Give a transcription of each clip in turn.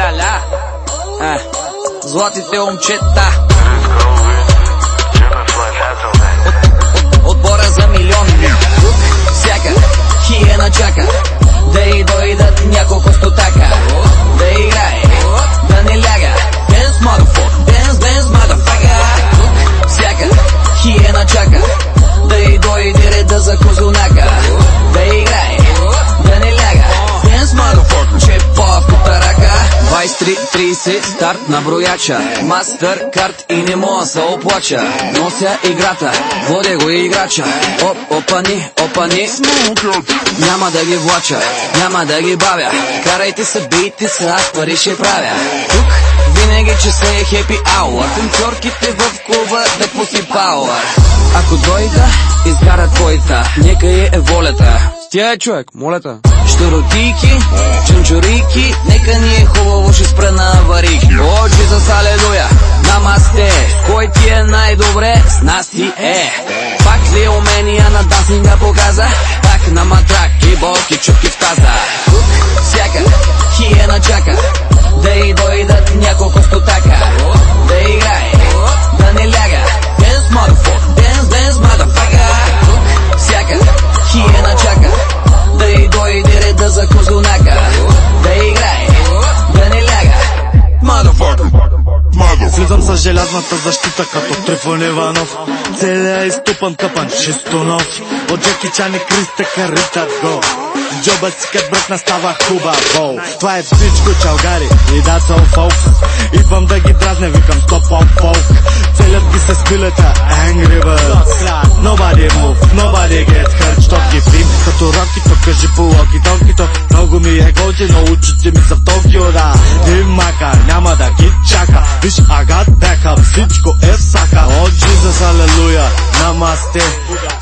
Уля-ля, а, златите момчета. От, отбора за милиони. Всяка хиена чака да и дойдат няколко стотака. Да играе, да не ляга. Dance, motherfucker, dance, dance, motherfucker. Всяка хиена чака 23.30 старт на брояча. Мастер карт и не мога се оплача. Нося играта, водя го играча. Оп, опани, опани. Няма да ги влача, няма да ги бавя. Карайте се, бийте се, аз пари ще правя. Тук винаги че се е хепи ауър Танцорките в клуба да пауър Ако дойда, изгара твоята Нека е волята Тя е човек, моля те. Штуротики, чунчурики, нека ни е хубаво, ще спра на аварики. О, Джизус, алелуя, намасте, кой ти е най-добре, с нас ти е. Пак ли умения на дансинга показа, пак на матрак и болки чупки в таза. Слизам с желязната защита като Трифон Иванов. Целия изтупан къпан, чисто нов. От Джеки Чан и Криста Карита го Джоба си кът бръкна става хубаво Това е всичко чалгари. И да са folks Идвам да ги дразня, викам стоп on folk Целят ги с пилета Angry Birds. Nobody move, nobody get hurt Щот ги бим. Като роки, то кажи по локи токито Много ми е готино, очите ми са в Токио, да. Дим мака, няма да ги чака. Виж, агат бека, всичко е сака. О, Джизус, алелуя, намасте.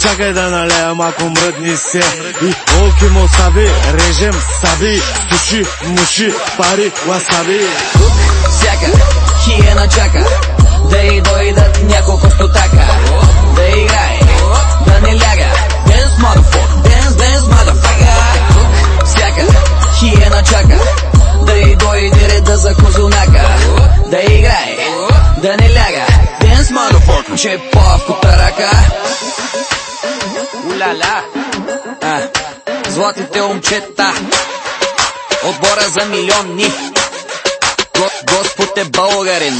Чакай да налея малко мръдни се. И олки му саби, режем саби Суши, муши, пари, васаби Тук всяка хиена чака, да и дойдат няколко стотака. Хиена чака, да и дойде реда за козунака. Да играе, да не ляга. Dance motherfucker, че е по-авката ръка. Уля-ля, а, златите момчета. Отбора за милиони. Го- Господ е българин.